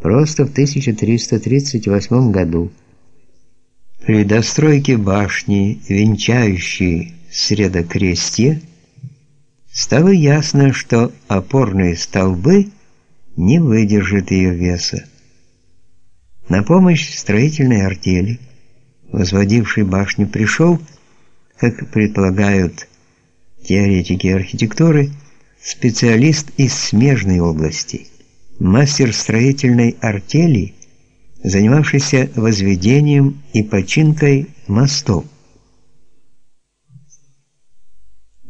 просто в 1338 году. При достройке башни, венчающей средокрестье, стало ясно, что опорные столбы не выдержат ее веса. На помощь строительной артели, возводившей башню, пришел, как предполагают теоретики архитектуры, специалист из смежной области, мастер строительной артели, занимавшийся возведением и починкой мостов.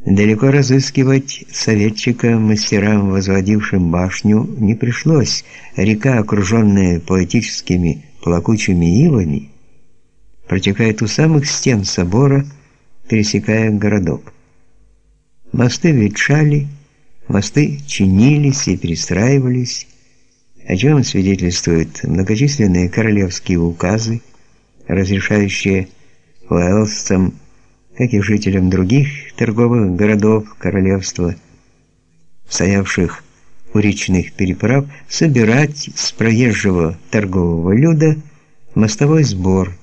Далеко разыскивать советчика мастерам, возводившим башню, не пришлось. Река, окруженная поэтическими плакучими ивами, протекает у самых стен собора, пересекая городок. Мосты ветшали, мосты чинились и перестраивались, о чем свидетельствуют многочисленные королевские указы, разрешающие уэльсцам как и жителям других торговых городов королевства, стоявших у речных переправ, собирать с проезжего торгового люда мостовой сбор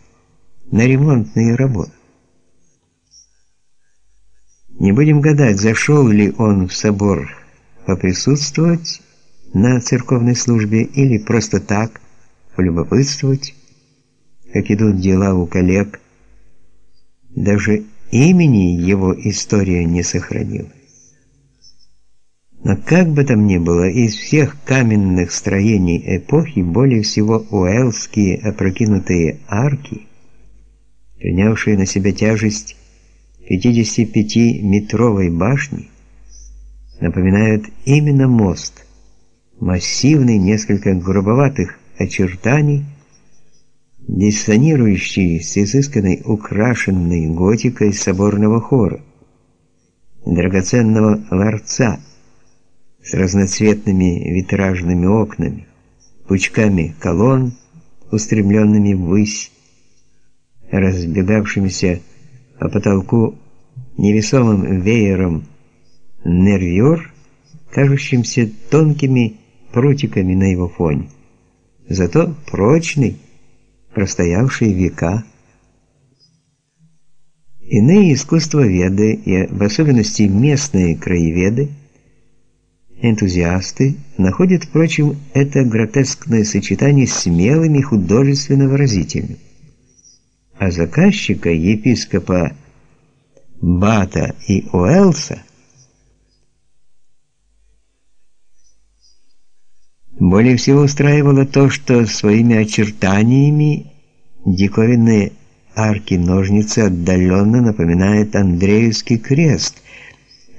на ремонтные работы. Не будем гадать, зашел ли он в собор поприсутствовать на церковной службе или просто так полюбопытствовать, как идут дела у коллег. Даже Имени его история не сохранила. Но как бы там ни было, из всех каменных строений эпохи более всего уэльские опрокинутые арки, принявшие на себя тяжесть 55-метровой башни, напоминают именно мост, массивный, несколько грубоватых очертаний, диссонирующий с изысканной украшенной готикой соборного хора, драгоценного ларца с разноцветными витражными окнами, пучками колонн, устремленными ввысь, разбегавшимися по потолку невесомым веером нервюр, кажущимся тонкими прутиками на его фоне. Зато прочный, простоявшие века. Иные искусствоведы и в особенности местные краеведы, энтузиасты, находят, впрочем, это гротескное сочетание смелым и художественно выразительным. А заказчика, епископа Бата и Уэлса, Более всего устраивало то, что своими очертаниями диковинные арки-ножницы отдаленно напоминают Андреевский крест,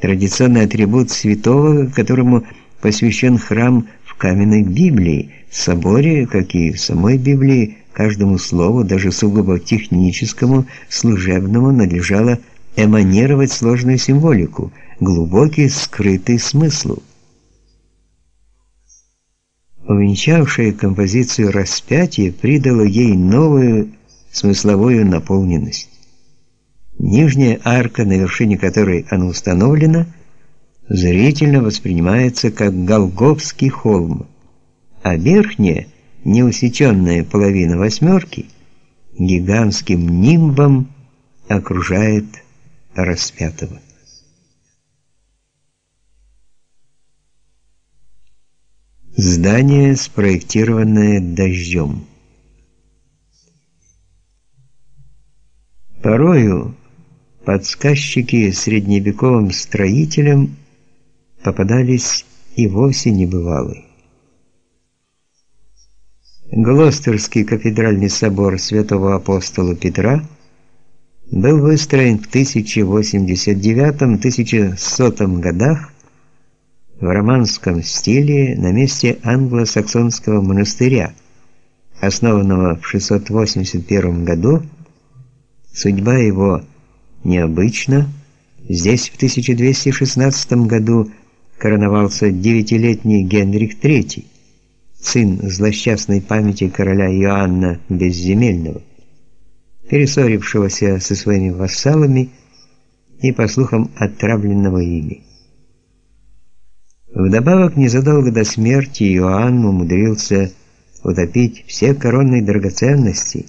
традиционный атрибут святого, которому посвящен храм в каменной Библии. Соборе, как и в самой Библии, каждому слову, даже сугубо техническому, служебному, надлежало эманировать сложную символику, глубокий скрытый смысл увенчавшая композицию распятие, придало ей новую смысловую наполненность. Нижняя арка, на вершине которой она установлена, зрительно воспринимается как Голгофский холм, а верхняя, неусеченная половина восьмерки гигантским нимбом окружает распятого. Здание, спроектированное дождем. Порою подсказчики средневековым строителям попадались и вовсе небывалые. Глостерский кафедральный собор Святого апостола Петра был выстроен в 1089-1100 годах в романском стиле на месте англосаксонского монастыря, основанного в 681 году. Судьба его необычна. Здесь в 1216 году короновался девятилетний Генрих III, сын злосчастной памяти короля Иоанна Безземельного, перессорившегося со своими вассалами и, по слухам, отравленного ими. Вдобавок, незадолго до смерти Иоанн умудрился утопить все коронные драгоценности,